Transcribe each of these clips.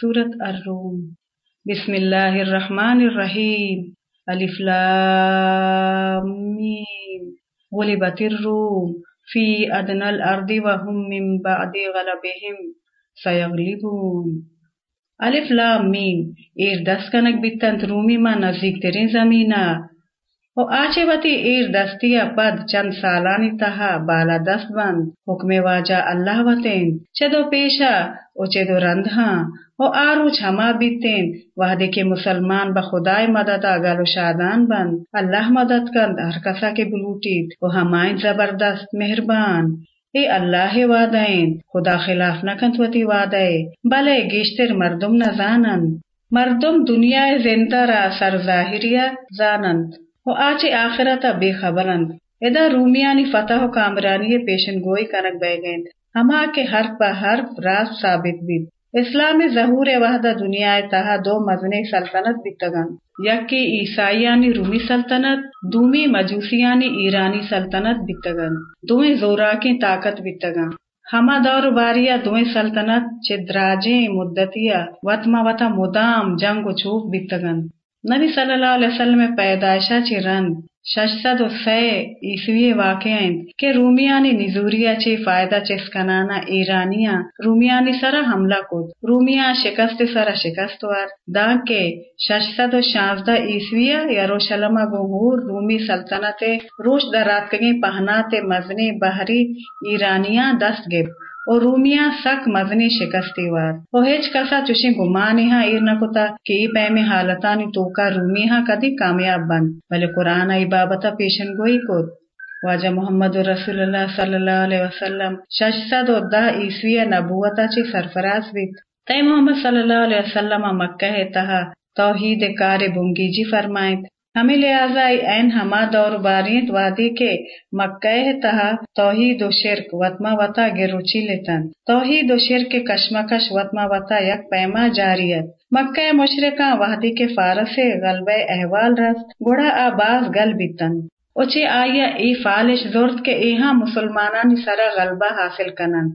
سورة الروم. بسم الله الرحمن الرحيم. ألف لام غلبت الروم في أدنى الأرض وهم من بعد غلبهم سيغلبون. ألف لام إير ایردست کنک بیتند رومی ما ترين زمینه و آچے ایر دستیا پد چند سالانی تہا بالا دست بند، حکم واجہ اللہ وتین چدو پیشا او چدو رندہاں و آروچ ہما بیتین۔ وحدے کے مسلمان بخدائے مدد آگل و شادان بند۔ اللہ مدد کند، ہر کسا کے بلوٹید و ہمائن زبردست مہربان۔ اے اللہ وعدائن خدا خلاف نکند وتی وعدائے بلے گیشتر مردم نزانند مردم دنیا زندہ را، سر ظاہریہ زانند۔ و آچے آخرتا بے خبرند ادا رومیانی فتح و کامرانی پیشن گوئی کنک بے گیند ہما کے حرف پا حرف راست ثابت بید۔ اسلام ظہور وحدہ دنیا تہا دو مزنے سلطنت بتگن یکی عیسائیانی رومی سلطنت، دومی مجوسیانی ایرانی سلطنت بتگن دویں زوراکی طاقت بتگن ہما دور باریا دویں سلطنت چدراجیں مدتیا وطما وطا مدام جنگ و چوک بتگن نبی صلی اللہ علیہ وسلم پیدائشہ چی رند ششصد و سه عیسوی واقعیند که رومیانی نزوریا چه فایده چسکنانا ایرانیا رومیانی سرا حمله کد۔ رومیا شکست سرا شکست ور دانکه ششصد و شانزده عیسویا یروشلم گمهور رومی سلطنت روش دراتکگی پہنات مزنی بحری ایرانیا دست گب اور رومیا سک مزنی شکستی وار۔ او ہیچ کسا چوشی گمانی ہاں ایر نکتا کہ ای پیمی حالتانی توکا رومی ہاں کدی کامیاب بند بلے قرآن ای بابتا پیشن گوئی کود۔ واجہ محمد رسول اللہ صلی اللہ علیہ وسلم شش سد و دہ عیسوی نبوتا چی سرفراز بیت تی محمد صلی اللہ علیہ وسلم مکہ تہا توحید کار بنگی جی فرمائیت ہمیں لہذا این ہما دور باریت وادی کے مکہ تہا توحید و شرک وطما وطا گروچی لیتن۔ توحید و شرک کشمکش وطما وطا یک پیما جاریت۔ مکہ مشرقہ وحدی کے فارس غلبہ احوال رس۔ گوڑا آباز گل بیتن۔ اچھی آیا ای فالش زورت کے ایہاں مسلمانانی سرا غلبہ حاصل کنن۔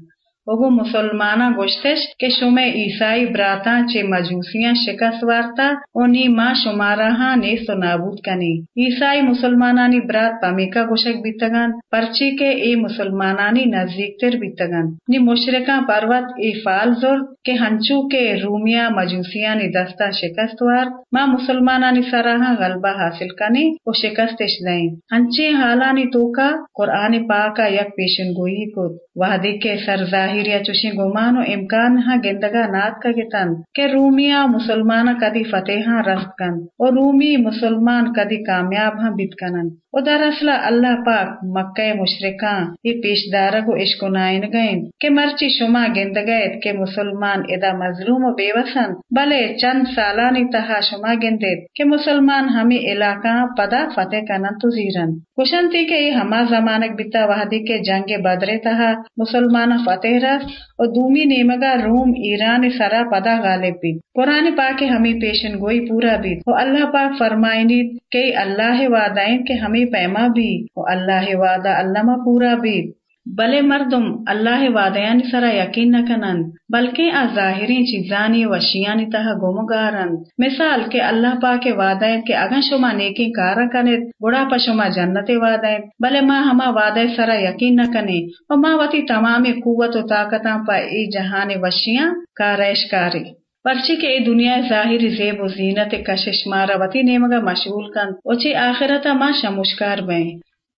اگو مسلمانا گوشتش کہ شمع عیسائی براتا چے مجوسیاں شکست وارتا اونی ماں شمارا ہاں نیست نابود کنی عیسائی مسلمانانی برات پامیکا گوشک بیتگان پرچی کے ای مسلمانانی نزدیک تر بیتگان نی مشرکاں پروت ای فال زور کہ ہنچو کے رومیا مجوسیانی دستا شکست وار ماں مسلمانانی سراہاں غلبہ حاصل کنی و شکستش دیں ہنچی حالانی توکا قرآن پاکا یک پیشن گوئی کو وحدی کے سرزاہ ظاہریا چوشی گمان و امکان ہاں گندگا نات کا گتن کہ رومیا مسلمان کدی فتح رست کن اور رومی مسلمان کدی کامیاب ہاں بیت کنن و دراصل اللہ پاک مکہ مشرکاں یہ پیش دارگ و عشق نائن گئیں کہ مرچی شما گند گئت کہ مسلمان ادا مظلوم و بے وسن بلے چند سالانی تہا شما گندت کہ مسلمان ہمیں علاقہ پدا فتح کنن تو زیرن کشنتی کہ یہ ہما زمانک بیتا وحدی کے جنگ بدرے تہا مسلمان فتح میرا اور دومی نیمگا روم، ایران سرا پدا غالب بھی قرآن پاک ہمیں پیشن گوئی پورا بھی وہ اللہ پاک فرمائنی کہ اللہ وعدائیں کہ ہمیں پیما بھی وہ اللہ وعدہ اللہ پورا بھی بلے مردم اللہ وعدیان سرا یقین نہ کنن بلکہ آ ظاہری چیزانی وشیانی تہا گمگارن مثال کہ اللہ پاک وعدائیں کہ اگن شما نیکی کارا کنت بڑا پا شما جنت وعدائیں بلے ما ہما وعدے سرا یقین نہ کنے و ما وتی تمام قوت و طاقتاں پا ای جہان وشیاں کارش کاری۔ پرچی کے دنیا ظاہری زیب و زینت کشش مارا وتی نیمگا مشغول کن اوچی آخرتا ما شموشکار بیں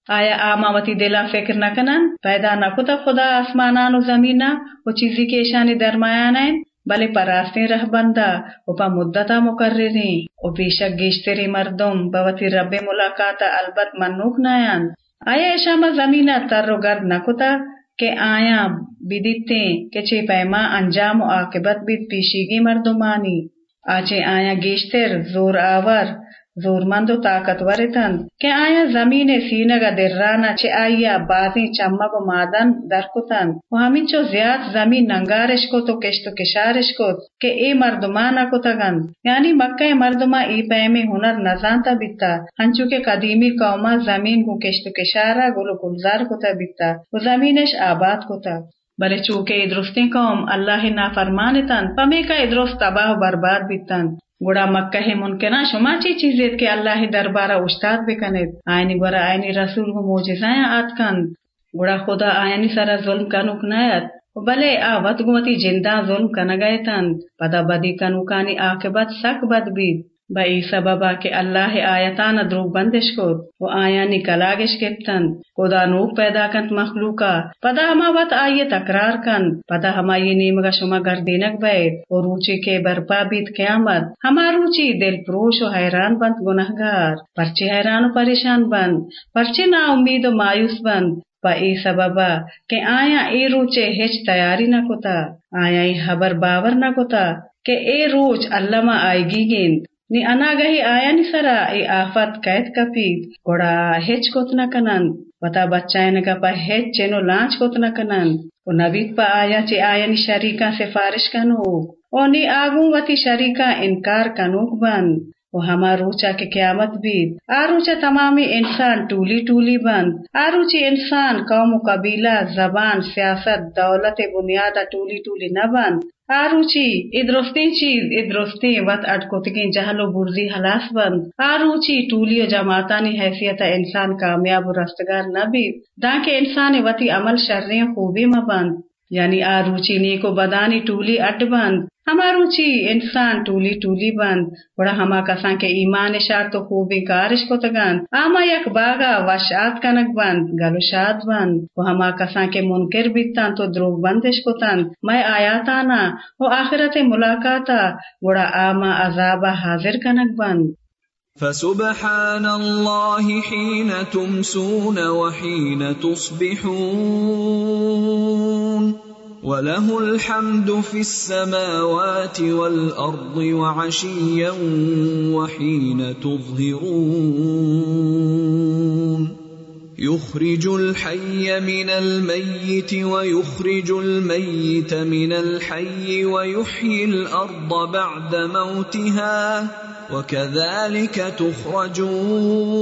آیا آماوتی دلا فکر نہ کنن پیدا نہ خدا آسمانان و زمینہ وہ چیزی کے اشانی درمیان ہیں بلے پراستے رہ بندہ او پا مدتا مقررین. او بیشک گیشتری مردم بوتی رب ملاقاتا البت منوک نایان آیا اشاما زمینہ تر و گرد نہ کہ آیا بدیتے کہ چے پیما انجام و عاقبت بیت پیشیگی مردمانی؟ آچے آیا گیشتر زور آور زورمند و طاقتور تند کہ آیا زمین سینگا درانا چے آیا بازی چمک و مادن درکتند؟ و ہمیں چو زیاد زمین ننگارش کو تو کشت و کشارش کو کہ اے مردمانا کو تگند یعنی مکہ مردما ای پیمی ہنر نزانتا بیتا ہنچو کہ قدیمی قوما زمین کو کشت و کشارا گلو گلزار کو تا بیتا و زمینش آباد کو تا بلے چوکے درستی قوم اللہ نا فرمان تن پمی کا درست تباہ برباد بیتن گوڑا مکہ ممکن شما چی چیزیت کہ اللہ دربارہ استاد بکنید آئینی برا آئینی رسول کو موجزائیں آت کن۔ گوڑا خدا آئینی سرا ظلم کنوک نیت۔ بلے آ وط گوتی جندہ ظلم کنگائے تن۔ پدا بدی کنوکانی آکبت سک بد بید۔ با ای سببا کہ اللہ آیتان دروگ بندش کود و آیانی کلاگش گتن خدا نوک پیدا کنت مخلوقا، پدا ہما وقت آئیے تکرار کن، پدا ہما یہ نیمگا شما گردینک بید، و روچی کے برپا بیت قیامت، ہما روچی دل پروش و حیران بند گنہگار پرچی حیران و پریشان بند، پرچی نا امید و مایوس بند با ای سببا کہ آیا ای روچے ہچ تیاری نہ کتا، آیا ای خبر باور نہ کتا، کہ اے روچ اللہ آئے گی گیند نی انا گہی آیا نی سرا ای آفت قید کپید گوڑا ہچ کوت نہ کنن وتا بچائے نگا پا ہچ چینو لانچ کوت نہ کنن و نبید پا آیا چی آیا نی شریکا سفارش کنو او نی آگون وتی شریکا انکار کنوک بند و ہما روچا کے قیامت بید آروچا تمامی انسان ٹولی ٹولی بند آروچی انسان قوم و قبیلہ زبان سیاست دولت بنیادہ ٹولی ٹولی نہ بند آروچی ادرستی چیز ادرستی وط اٹکوتگین جہل و برزی حلاس بند۔ آروچی، ٹولی و جماعتانی حیثیت انسان کامیاب و رستگار نہ بھی بید کے انسان وتی عمل شرری خوبی مبند۔ یعنی آروچی نیکو بدانی ٹولی اٹ بند۔ ہمارو چی انسان ٹولی ٹولی بند۔ بڑا ہما کسان کے ایمان شاد تو خوبی کارش کو تگان آما یک باغا وشاد کنک بند، گلو شاد بند۔ وہ ہما کسان کے منکر بیتان تو دروگ بندش کو تن میں آیاتانا وہ آخرت ملاقاتا۔ بڑا آما عذاب حاضر کنک بند۔ فسبحان الله حين تمسون وحين تصبحون وله الحمد في السماوات والأرض وعشيا وحين تظهرون يخرج الحي من الميت ويخرج الميت من الحي ويحيي الأرض بعد موتها وكذلك تخرجون.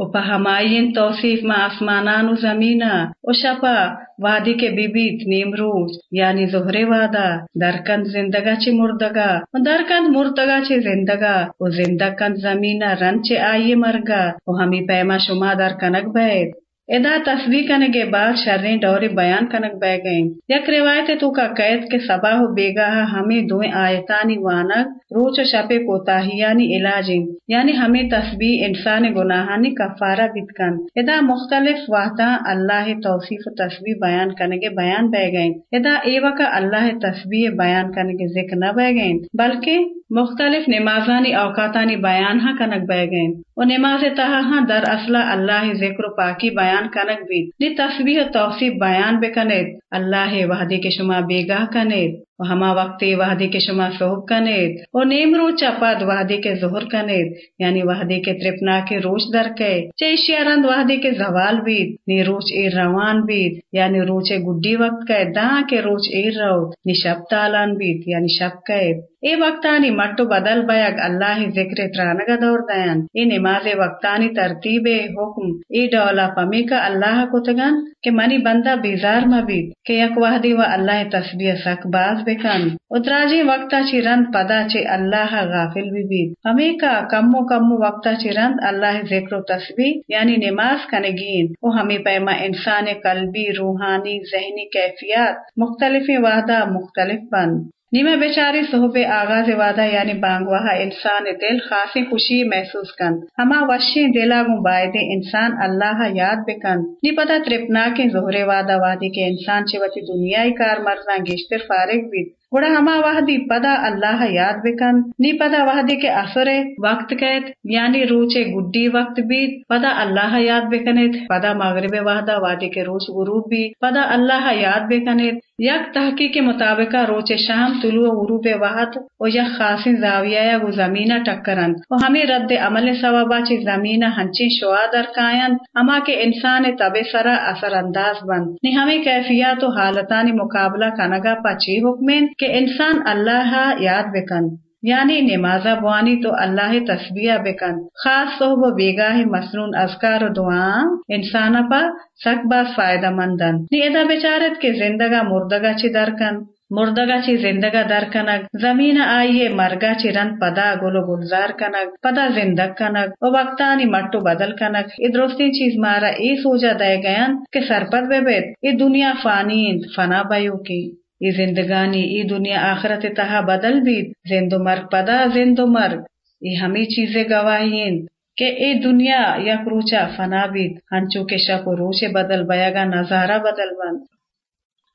او پا ہمائین توصیف ما آسمانان و زمینا و شپا وادی کے بیبیت نیم روز یعنی زہرے وادا درکند زندگا چی مردگا و درکند مردگا چی زندگا و زندگند زمینا رن چی آئیے مرگا و ہمی پیما شما در کنک بید ادا تصویر کرنے کے بعد شریں ڈورے بیان کنک بہ گئیں۔ یک روایت تو کا قید کے سبا ہو بیگاہ ہمیں دوئیں آیتانی وانک، روچ و شپے کوتاہیانی یعنی علاج یعنی ہمیں تصویر انسان گناہانی کفارہ بتکن ادا مختلف واحدہ اللہ توصیف و تصویر بیان کرنے کے بیان بہ گئیں۔ ادا ایوا کا اللہ تصویر بیان کرنے کے ذکر نہ بہ گئیں، بلکہ مختلف نمازانی اوقاتانی بیان ہاں کنک بہ گئیں۔ و نماز تہا ہاں در اصلہ اللہ ذکر و پاکی بیان کنک بھی نی تصویر و توصیف بیان بکنید۔ اللہ وحدی کے شما بیگاہ کنید۔ و ہما وقت وحدی کے شما صحب کنید۔ و نیم رو چپد وحدی کے ظہر کنید یعنی وحدی کے ترپنا کے روچ درکے چیشی رند وحدی کے زوال بید، نی روچ ایر روان بید یعنی روچ گڈی وقت کے داں کے روچ ایر رو، نی شب تالان بید یعنی شب قید۔ اے وقتانی مٹو بدل بیگ اللہ ذکر ترانگا دور دین۔ اے نماز وقتانی ترتیب حکم۔ اے ڈولا پمی کا اللہ کو تگن، کہ منی بندہ بیزار مبید کہ یک وحدی و اللہ تسبیح سک باز بکن اتراجی وقتا چی رند پدا چی اللہ غافل بھی بید ہمیں کا کم و کم وقتا چی رند اللہ ذکر و تسبیح یعنی نماز کنگین وہ ہمیں پیما انسان قلبی روحانی ذہنی کیفیات مختلف وحدہ مختلف بند جی، نیمہ بیچاری صحب آغاز وعدہ یعنی بانگواہ انسان دل خاصی خوشی محسوس کن۔ ہما وشی دلا گو انسان اللہ یاد بکن۔ نی پتہ ترپنا کے زہرے وعدہ وادی کے انسان چوتی دنیای کار مرزاں گیشتر فارغ بھی گوڑا ہما وحدی پدا اللہ یاد بکن نی پدا وحدی کے اثر وقت قید یعنی روچے گڈی وقت بھی پدا اللہ یاد بکنیت پدا مغرب وحدہ وادی کے روچ غروب بھی پدا اللہ یاد بکنیت یک تحقیق کے مطابق روچ شام طلوع غروب وحد و یک خاصی زاویہ یا زمینہ ٹکرن و ہمیں رد عمل ثوابا چی زمینہ ہنچی شعا در کائن اما کے انسان طب سرا اثر انداز بند نی ہمیں کیفیات و حالتانی مقابلہ کنگا پچی حکمین کہ انسان اللہ یاد بکن۔ یعنی نمازہ بوانی تو اللہ تسبیہ بکن۔ خاص صحب و بیگاہ مسنون ازکار و دعا انسان پا سک باز فائدہ مندن۔ نیدہ بچارت کے زندگا مردگا چی درکن۔ مردگا چی زندگا در کنگ زمین آئیے مرگا چی رن پدا گلو گلزار کنگ۔ پدا زندگ کنگ۔ و وقتانی مٹو بدل کنگ۔ ادرستی چیز مارا ای سوجا دے گیان کہ سرپد بے بیت ای دنیا فانیند، فنا بیو کی ای زندگانی ای دنیا آخرت تہا بدل بید زند و مرگ پدا زند و مرگ. ای ہمی چیزیں گواہین کہ ای دنیا یک روچا فنا بید. ہنچو کے شپ و روچے بدل بیگا، نظارہ بدل بند.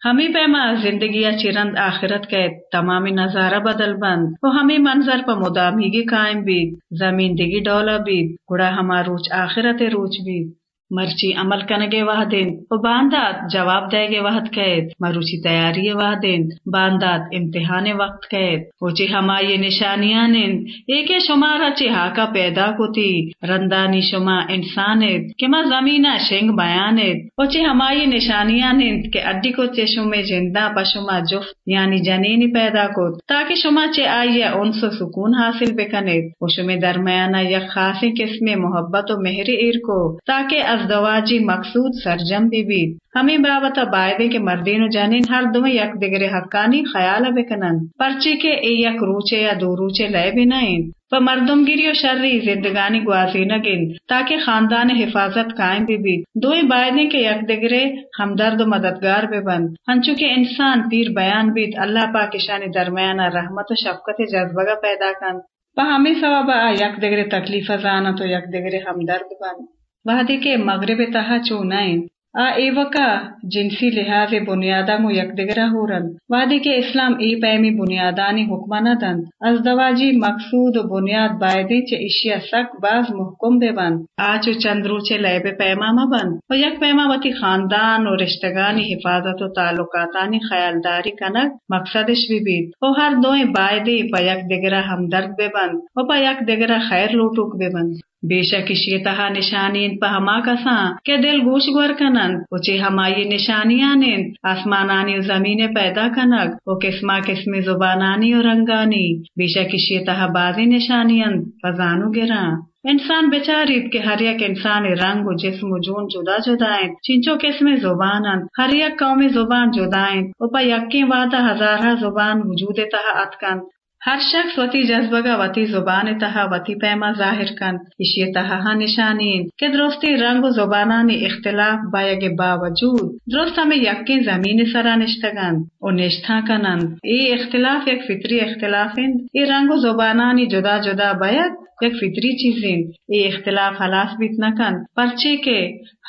ہمیں پیما زندگی چرند آخرت کے تمامی نظارہ بدل بند. وہ ہمیں منظر پہ مدامی قائم بید. زمین دگی ڈولا بید. گڑا ہما روچ آخرت روچ بید. مرچی عمل کنگے وہ دین و باندات جواب دے گے وحد قید، مروچی تیاری وہ دین باندات امتحان وقت قید۔ اوچی ہما یہ نشانیاں نند ایک شمارا چی ہاکا پیدا کتی۔ رندانی شما انسانت کہ ما زمینہ شنگ بیانت اوچی ہما یہ نشانیاں نند کہ اڈی کو چے شما جندہ پا شما جفت یعنی جنینی پیدا کت۔ تاکہ شما چے آئیے انس و سکون حاصل بکنت و شما درمیانہ یک خاصی قسم محبت و مہر ایر کو تاکہ ازدواجی مقصود سرجم بھی بید ہمیں بابتا بائدے کے مردین و جانین ہر دو یک دگرے حقانی خیال بکنن پرچے کے اے یک روچے یا دو روچے لیے بھی نائن و مردم گیری و شرری زندگانی گوازی نگن تاکہ خاندان حفاظت قائم بھی بید دوئی بائدے کے یک دگرے ہمدرد و مددگار بے بند ہنچو کہ انسان پیر بیان بید اللہ پاکشانی درمیانہ رحمت و شفقت جذبگا پیدا کن۔ پا ہمیں سوابا یک دگرے تکلیف زانا تو یک دگرے ہمدرد بند وحدی کے مغرب تہا چونائن آ ای وکا جنسی لحاظ بنیادا مو یک دگرا ہورن وادی کے اسلام ای پیمی بنیادانی حکمہ دن از دواجی مقصود و بنیاد بائدی چے اشیا سک باز محکم بے بند آچو چند روچے لے بے پیما بند و یک پیما وتی خاندان و رشتگانی حفاظت و تعلقاتانی خیالداری کنک مقصدش بھی بید و ہر دوئیں بائدی پا یک دگرا ہمدرد بے بند و پا یک دگرا خیر لوٹوک بے بند بے شک تہا نشانی پا ہما کساں کہ دل گوش گور کنن اچے ہمائی نشانیاں آسمانانی زمین پیدا کنگ، او قسمہ قسم زبانانی و رنگانی۔ بے شک تہا بازی نشانیاں فضانو گراں۔ انسان بیچارید کہ ہر یک انسان رنگ و جسم و جون جدا جدائیں۔ چنچو قسم زبان ہر یک قوم زبان جدائیں۔ او پا یقین وعدہ ہزارہ زبان وجود تہا اتکن۔ ہر شخص وتی جذبگا وتی زبان تہا وتی پیما ظاہر کن. اشی تہا نشانین. کہ درستی رنگ و زبانانی اختلاف بایگ باوجود درست ہمیں یقین زمین سرا نشتگن و نشتہ کنن. ای اختلاف یک فطری اختلاف ای رنگ و زبانانی جدا جدا باید یک فطری چیزیں ای اختلاف حلاف بیت نکن. پرچے کے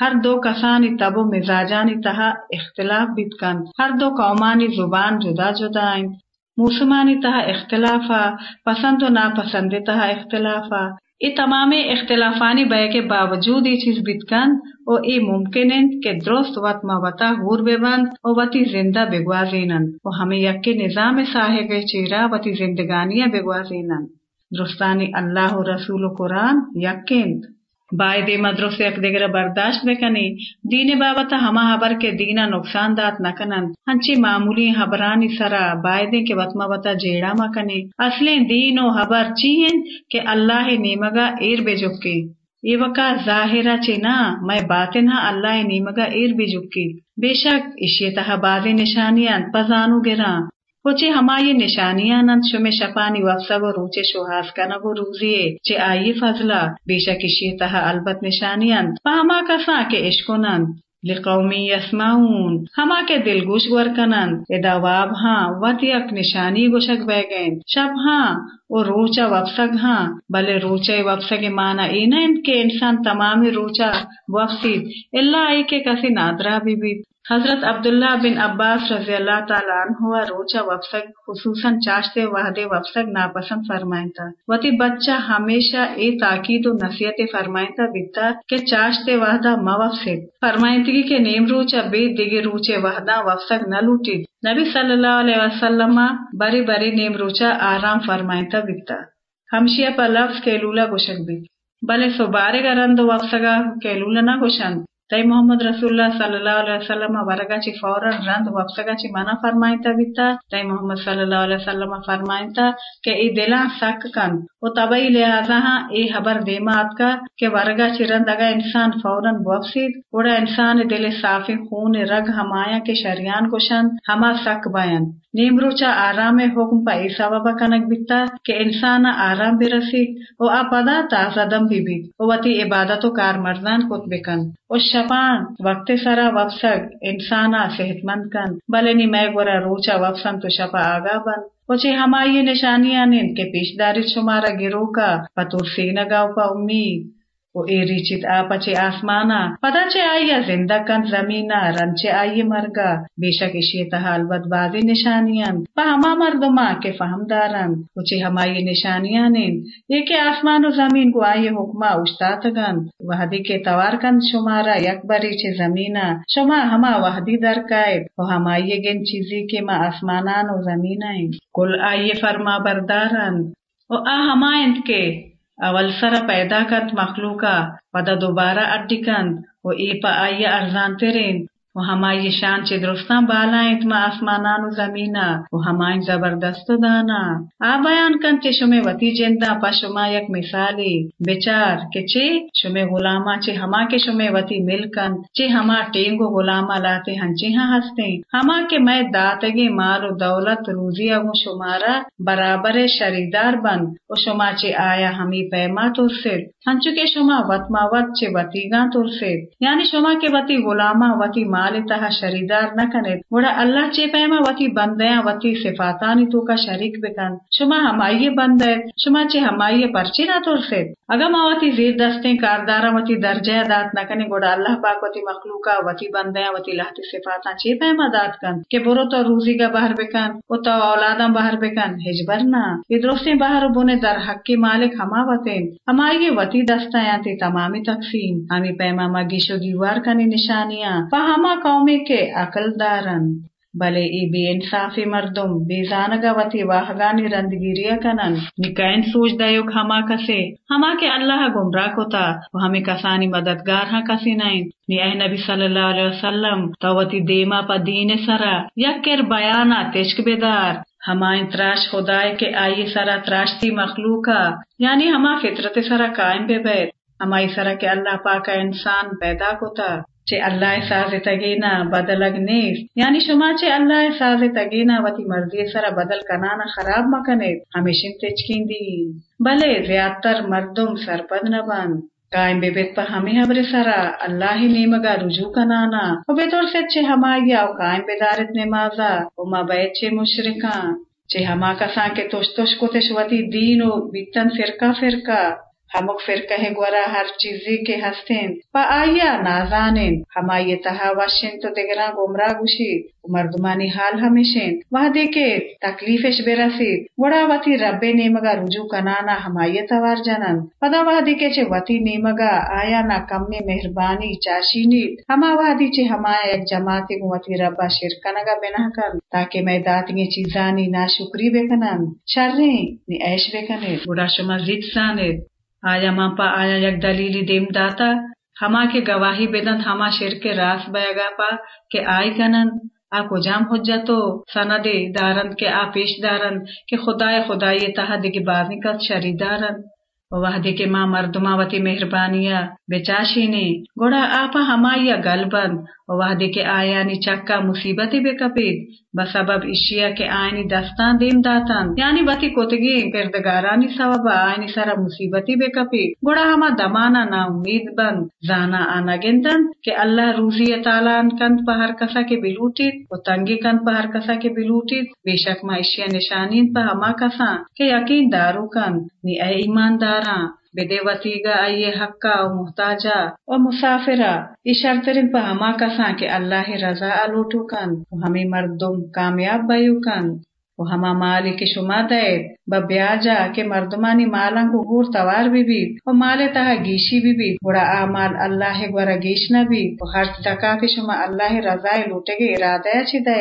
ہر دو کسانی تب و مزاجانی تہا اختلاف بیت کن. ہر دو قومانی زبان جدا جدا موسمانی تہا اختلافا، پسند و ناپسند تہا اختلافا۔ ای تمام اختلافانی بے کے باوجود یہ چیز بتکن او ای ممکن کہ درست وقت ما وطا غور بے بند او وتی زندہ بگوازینن۔ او ہمیں یک نظام صاحب چیرا وتی زندگانیاں بگوازینن۔ درستانی اللہ و رسول و قرآن یقین بائے مدرس یک برداشت بکنی دین بابتا ہما حبر کے دینا نقصان دات نکنن ہنچی معمولی حبرانی سرا بائے کے وطما بتا جیڑا مکنی اصلیں دین و حبر چیئن کہ اللہ نیمگا ایر بے جکی ای وکا ظاہرہ چنا میں باطنہ اللہ نیمگا ایر بے جکی بے شک، اشیتہ بازی نشانیاں پزانو گراں۔ وچے ہمائی نشانیاں نند شپانی وفسا و روچے شوہاس کنگ و روزیے چے آئی فضلا بے شک البت نشانیاں پا ہما کساں کے عشقنند لقومی یسمعون۔ ہما کے دل گوش ور کنند۔ ادا واب ہاں وط یک نشانی گوشک بے گئن شب ہاں او روچا وفسگ ہاں۔ بلے روچے وفسگ مانا اینند کے انسان تمامی روچا وفسید۔ اللہ آئی کے کسی نادرا بھی بیت۔ حضرت عبداللہ بن عباس رضی اللہ تعالیٰ عنہ روچا وفسک، خصوصاً چاشتے وحدے وفسک ناپسند فرمائیں تھا وتی بچہ ہمیشہ اے تاکید و نصیحت فرمائیں تھا بیتا کہ چاشتے وحدہ موفسد فرمائیں تھی کہ نیم روچا بے دیگے روچے وحدہ وفسک نہ لوٹی نبی صلی اللہ علیہ وسلم بری بری نیم روچا آرام فرمائیں تھا بیتا ہمشیا پر لفظ کیلولا گوشک بھی۔ بلے سو بارے گرند وفسگا کیلولا نہ گوشن تئی محمد رسول اللہ صلی اللہ علیہ وسلم ورگا چی فوراً رند وفسگا چی منا فرمائنتا بیتا تئی محمد صلی اللہ علیہ وسلم فرمائنتا کہ ای دلا سک کن و تبئی لہذا ہاں ای حبر دیمات کا کہ ورگا چی رند اگا انسان فوراً وفسید وڑا انسان دل صافی خون رگ ہمایا کے شریان کشن ہما سک بائن نیم روچا آرام حکم پا ای سبب کنک بیتا کہ انسان آرام برسید و آپدا تازہ دم بھی بیت و وتی عبادت و کار مردان کت بکن و شپان وقت سرا وفسگ انسانا صحت مند کن بلے نی میں گورا روچا وفسن تو شپا آگا بن وچے ہمائی نشانیاں نین کے پیش داری شمارا گرو کا پتور سینگاو پا امید وہ ایری چت آپچے آسمانا پتا چے آئیا زندہ کن زمینا رنچے آئیے مرگا بے شک اشی تحال بد بازی نشانیاں پا ہما مردما کے فہم دارن اچھے ہمائی نشانیاں نین یہ کہ آسمان و زمین کو آئیے حکما اشتات گن وحدی کے توار کن شمارا یک بری چے زمینا شما ہما وحدی در کائے و ہمائی گن چیزی کے ما آسمانان و زمینائیں کل آئیے فرما بردارن و آ ہما کے അവത്സര പൈതാക്കത്ത് മഹ്ലൂക്കാ വധ ദുബാര അട്ടിക്കന്ത് و ای پا آیه ارزان ترین و ہمائی شان چے درستان بالا اتما آسمانان و زمینا و ہمائی زبردست دانا آ بیان کن چے شمے وتی جندا پا شما یک مثالی۔ بچار کہ چے شمے غلاما چے ہما کے شمے وتی مل کن چے ہما ٹینگو غلاما لاتے ہنچے ہاں ہستے ہما کے میں داتگی مال و دولت روزی اگو شمارا برابر شریدار بن، و شما چے آیا ہمی پیما ترسد ہنچو کے شما وط ما وط چے وتی گاں ترسد یعنی شما کے وتی غلاما وتی مال مال تہا شریدار نہ کنید۔ وڑا اللہ چے پیما وتی بندیاں وتی صفاتانی تو کا شریک بکن۔ شما ہمائی بندے، شما چے ہمائی پرچے نہ تو ترسید۔ اگر ما وتی زیر دستیں کاردارا وتی درجہ دات نہ کنے گوڑا اللہ پاک وتی مخلوقا وتی بندیاں وتی لہتی صفاتاں چے پیما دات کن؟ کہ برو تو روزی کا باہر بکن و تو اولاداں باہر بکن، ہجبر نہ۔ یہ باہر بونے در حق کے مالک ہما وتین۔ ہمائی وتی دستاں تے تمامی تقسیم۔ ہمیں پیما مگیشو گیوار کنی نشانیاں۔ پا ہما قومی کے عقل دارن بلے ای بے انصافی مردم بے زانگا وتی واہگانی رندگیریا کنن. نکائن سوچ دیوک ہما کسے. ہما کے اللہ گمراہ کو تا وہ ہمیں کسانی مددگار ہاں کسی نائن. نی اے نبی صلی اللہ علیہ وسلم تو وتی دیما پا دین سرا. یک کر بیانا تشک بیدار. ہمائیں تراش خدائے کے آئی سرا تراشتی مخلوقا. یعنی ہما فطرت سرا قائم بے بیت. ہمائی سرا کے اللہ پاک انسان پیدا کو تا چے اللہ ساز تگینا بدلگ نیست۔ یعنی شما چے اللہ ساز تگینا وتی مرضی سرا بدل کنانا خراب مکنید ہمیشن تچکین دی بلے زیادتر مردم سرپد نبن قائم بے بیت پا ہمیں حبر سرا۔ اللہ ہی نیمگا رجوع کنانا۔ و بیطور سے چے ہمائی او قائم بیدارت نمازا۔ و ما بیت چے مشرکان چے ہما کسان کے توش توش کو تشوتی دین و بیتن فرقہ فرقہ۔ ہمک فرقہ گورا ہر چیزی کے ہستین۔ پا آیا نازانین۔ ہمائی تہا وشن تو دگران گمراہ گوشید۔ مردمانی حال ہمیشن وحدے کے تکلیفش برسید۔ وڑا وتی رب نیمگا رجوع کنانا ہمائی توار جنن۔ پدا وحدے کے چے وتی نیمگا آیا نا کم مہربانی چاشینید ہما وحدی چے ہمایا ایک جماعتی گو وتی ربا شرکنگا بنا کن تاکہ میں داتنگی چیزانی نا شکری بکنن۔ شرین نی عیش بکنید۔ وڑا شما زید سانید آیا ماں پا آیا یک دلیلی دیم داتا، ہما کے گواہی بدن ہما شرک راس بیگا پا کہ آئی کنن، آ کجام حجتو سندے دارن کے آ پیش دارن کہ خدای خدای تہا دگی بازی کت شری دارن۔ وحدی کے ماں مردما وتی مہربانیا بچاشی نے گوڑا آپا ہمایا گل بند وحدی کے آیا نی چکا مصیبتی بے کپید۔ بسبب اشیا کے آئینی دستان دیم داتن یعنی وتی کوتگی پردگارانی سبب آئینی سرا مصیبتی بے کپید گوڑا ہما دمانا نا امید بند زانا آنا گندن کہ اللہ روزی تعالیٰ کند پہر کسا کے بلوٹید و تنگی کند پہر کسا کے بلوٹید بے شک ما اشیا نشانین پہ ہما کسا کہ یقین دارو کند نی اے ایمانداراں بدے وسیگا آئیے حقا و محتاجا و مسافرا اشارترین پا ہما کساں کے اللہ رضا الوٹو کن و ہمیں مردم کامیاب بیو کن و ہما مالی کے شما دے بیاجا کے مردمانی مالاں کو گور توار بھی بھی و مال تہا گیشی بھی بھی بڑا آمال اللہ گورا گیش نہ بھی و ہر دکا کے شما اللہ رضا لوٹے گے ارادہ چھ دے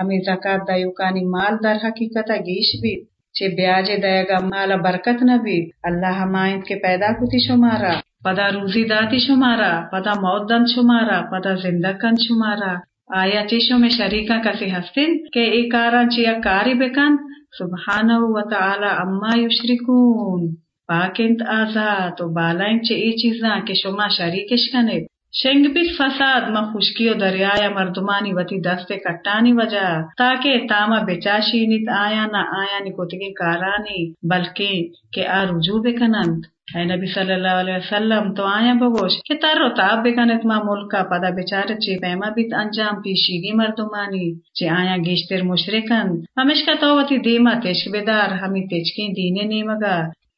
ہمیں زکات دیو کانی مال در حقیقت گیش بھی چے بیاج دے گا مالا برکت نبی، اللہ ہمائن کے پیدا کتی شمارا پدا روزی داتی شمارا پدا موت دن شمارا پدا زندہ کن شمارا آیا چیشو میں شریکا کسی ہستن کہ ای کاران چیا کاری بکن؟ سبحانہ و تعالی اما یشرکون۔ پاکنت آزاد و بالائن چے ای چیزاں کہ شما شریکش کنید۔ شنگبی فساد ما خشکی و دریایا مردمانی وتی دست کٹانی وجہ تاکہ تاما بچاشی نیت آیا نہ آیا نی کتگی کارانی بلکہ کہ آ رجوع بکنند اے نبی صلی اللہ علیہ وسلم تو آیا بگوش کہ تر و تاب بکنت ما ملکا پدا بچار چی پیما بیت انجام پیشیگی مردمانی چی آیا گیشتر مشرکند ہمشکا تو وتی دیما تشک بدار ہمی تشکی دینے نیمگا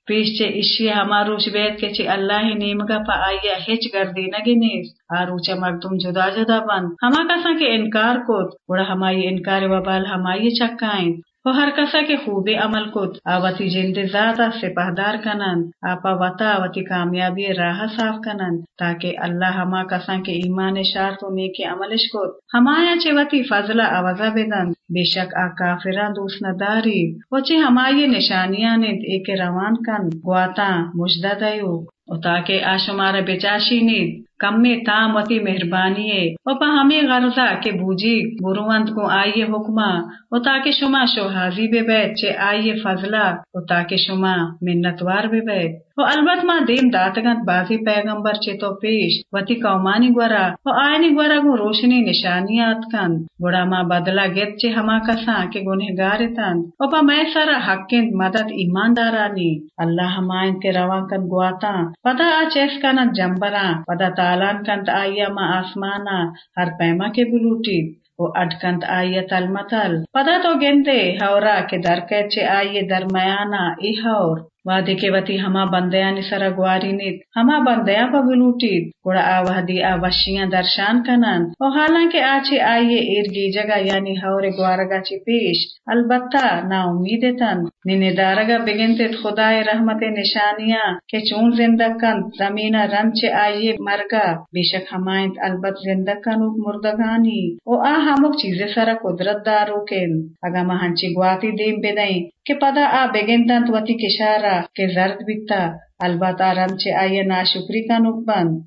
پیش چے اشی ہمارو بیت کے چی اللہ ہی نیمگا پا آئیا ہچ گردی نگی نیس آروچا مردم جدا جدا بند ہما کسا کے انکار کوت۔ بڑا ہمائی انکار وبال ہمائی چکائیں۔ وہ ہر کسا کے خوب عمل کت آوتی جلد ذاتا سپہدار کنن آپا وطا آوتی کامیابی راہ صاف کنن تاکہ اللہ ہما کسا کے ایمان شارت و نیکی عملش کت ہمایا چے وتی فضلہ آوازہ بدن بے شک آ کافران دوست نداری. وچے ہمائی نشانیاں نیت ایک روان کن. گواتا مجدہ دیو و تاکہ آشمارا بچاشی نیت کم میں تام وتی مہربانی ہے۔ او پا ہمیں غرضا کے بوجی بروند کو آئیے حکمہ، و تاکہ شما شو حاضی بے بیت چے آئیے فضلہ، و تاکہ شما منتوار بے بیت۔ و البت ما دیم داتگند بازی پیغمبر چے تو پیش، وتی قومانی گورا، و آئینی گورا گو روشنی نشانیات کند گوڑا ما بدلا گت چے ہما کساں کے گنہگار تند۔ و پا میں سارا حقند مدد ایماندارانی۔ اللہ ہمائن کے رواں کند گواتا۔ پدا آ چیس کنند جمبراں، پدا تا تالان کنت آیا ما آسمانا، ہر پیما کے بلوٹی وہ اٹکنت آئیے تل متل۔ پدا تو گندے، ہورا کے در چے آئیے درمیانا ای ہور۔ وادی کے وتی ہما بندیاں سرا گواری نیت ہما بندیاں پا گلوٹید گوڑا آ وحدی آ وشیاں درشان کنن و حالانکہ آچے آئیے ارگی جگہ یعنی ہور گوارگا چی پیش البتہ نا امید تن نینے دارگا بگنتت خدای رحمت نشانیاں کہ چون زندہ کن زمینہ رن چے آئیے مرگا بے شک ہمائنت البت زندہ کنوک مردگانی و آ ہمک چیزے سرا قدرت دارو کن اگا مہنچی گواتی دیم بدائیں کہ پدا آ بگندن توتی کشارا که زرد بیتا البته آرام چه آیه ناشکری کنوک بند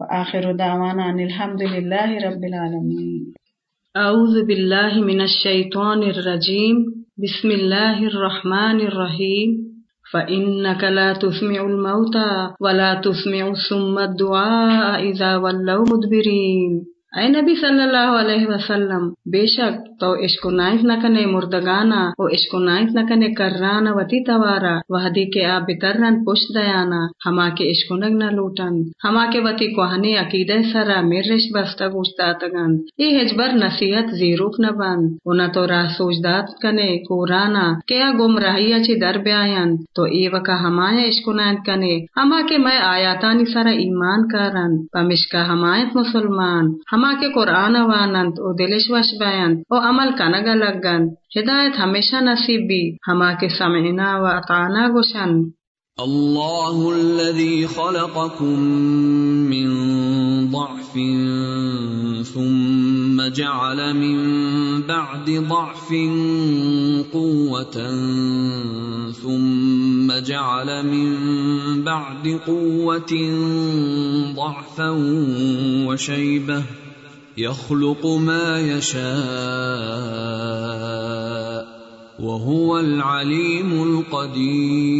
و آخر دعوانا ان الحمد لله رب العالمین أعوذ بالله من الشيطان الرجيم بسم الله الرحمن الرحيم فإنك لا تسمع الموتى ولا تسمع ثم الدعاء إذا ولوا مدبرين اے نبی صلی اللہ علیہ وسلم، بے شک تو اشکو نائف نکنے مردگانا او اشکو نائف نکنے کرانا وتی توارا وحدی کے آ بترن پشت دیانا، ہما کے اشکو نگ نہ لوٹن، ہما کے وتی کوہنے عقیدہ سرا میرش بستا گوشتا تگن ای ہجبر نصیحت زیروک نہ بند، اونا تو راہ سوچدات کنے کورانا کیا گمراہی اچھی در بیاین تو ای وکا ہمایا اشکو نائت کنے، ہما کے میں آیاتانی سرا ایمان کارن، پمشکا ہمایت مسلمان ہم ಅಮಾಕೆ ಕುರಾನವಾನಂತ್ ಓ ದಿಲಿಶ್ ವಶ್ಬಾಯಂತ್ ಓ ಅಮಲ್ ಕನಗಲಗ್ಗಂತ್ ಹಿದಾಯತ್ ಹಮೇಶಾ ನಸೀಬಿ ಹಮಾಕೆ ಸಮಯನಾ ವ ಅತಾನಾ ಗುಶನ್ الله الذي خلقكم من ضعف ثم جعل من بعد ضعف قوة ثم جعل من بعد قوة ضعفا وشيبة يخلق ما يشاء وهو العليم القدير.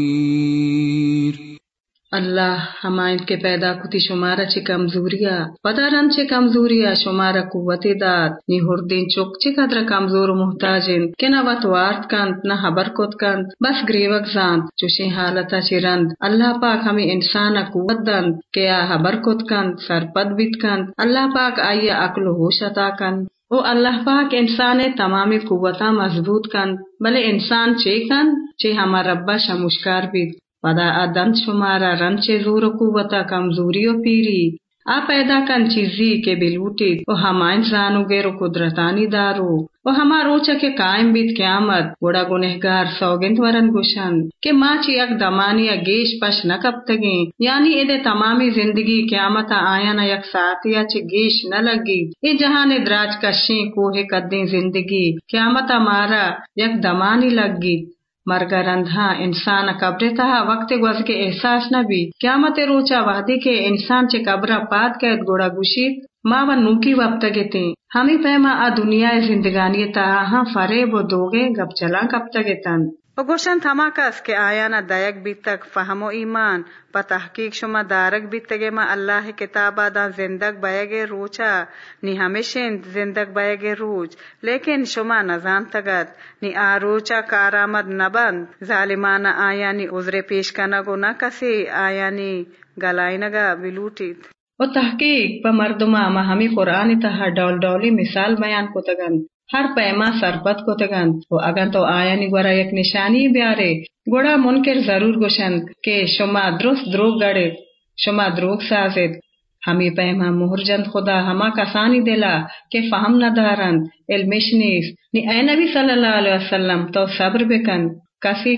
اللہ ہمائن کے پیدا کتی شمارا چی کمزوریا پتا رن چی کمزوریا شمارا قوت داد۔ نی ہردین چک چی قدر کمزور محتاجن کہ نہ وط وارت کند، نہ حبر کت کند، بس گریوک زاند چوشی حالتا چی رند، اللہ پاک ہمیں انسان قوت دند کہ آ حبر کت کند سرپد بیت کند۔ اللہ پاک آئی عقل و ہوش عطا کند۔ او اللہ پاک انسان تمامی قوتا مضبوط کند۔ بلے انسان چے کند؟ چے ہما ربا شموشکار بیت۔ پدا آدن شمارا رنچ زور قوتا کمزوری و پیری۔ آ پیدا کن چیزی کے بلوٹی وہ ہما انسانو گیرو قدرتانی دارو۔ وہ ہما روچا کے قائم بیت قیامت۔ گوڑا گنہگار سوگند ورن گوشن۔ کہ ماں چی یک دمانی گیش پش نہ کب تگیں یعنی ادے تمامی زندگی قیامت آیا نہ یک ساتیا چی گیش نہ لگی۔ اے جہان دراج کشیں کوہ قدیں زندگی۔ قیامت مارا یک دمانی لگی۔ مرگا رندھا انسان قبر تہا وقت گوز کے احساس نہ بھی کیا مت روچا وحدی کے انسان چے قبرہ پات قید گوڑا گوشید ماں و نوکی وقت گتے۔ ہمیں پیما آ دنیا زندگانی تہا ہاں فریب و دوگے گپ چلا کب تگتن۔ و گوشن تھما کس کہ آیا نہ دائک بیتک فہم و ایمان، پا تحقیق شما دارک بیتگے ما اللہ کتابا دا زندگ بیگے روچا، نی ہمیشن زندگ بیگے روچ، لیکن شما نزان تگت، نی آروچا کارآمد نبند ظالمان آیا نی عذر پیش کنگو نہ کسی آیا نی گلائنگا بلوٹید و تحقیق پا مردما ما ہمی قرآن تہا ڈول ڈولی مثال بیان کو تگن ہر پیما سربت کو تگن و اگر تو آیا نی گورا یک نشانی بیارے، گوڑا منکر ضرور گوشن کہ شما درست دروغ گڑے، شما دروغ سازد ہمی پیما مہرجند خدا ہما کسانی دلا کہ فہم نہ دارند علمش نیست۔ نی اے نبی صلی اللہ علیہ وسلم تو صبر بکن۔ کفی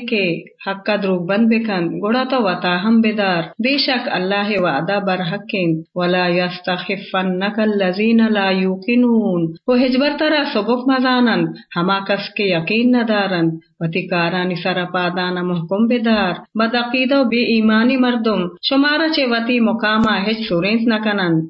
حقا دروغ بند بکن گوڑا تا وطا هم بدار بیشک اللہ وعدا برحقین ولا یستخفنک اللذین لا یوقنون و حجبر ترا سبک مزانن ہما کس کے یقین ندارن۔ وتی کارانی سر پادانا محکم بدار بدعقید و بی ایمانی مردم شمارا چه وتی مقاما هیچ سورینس نکنن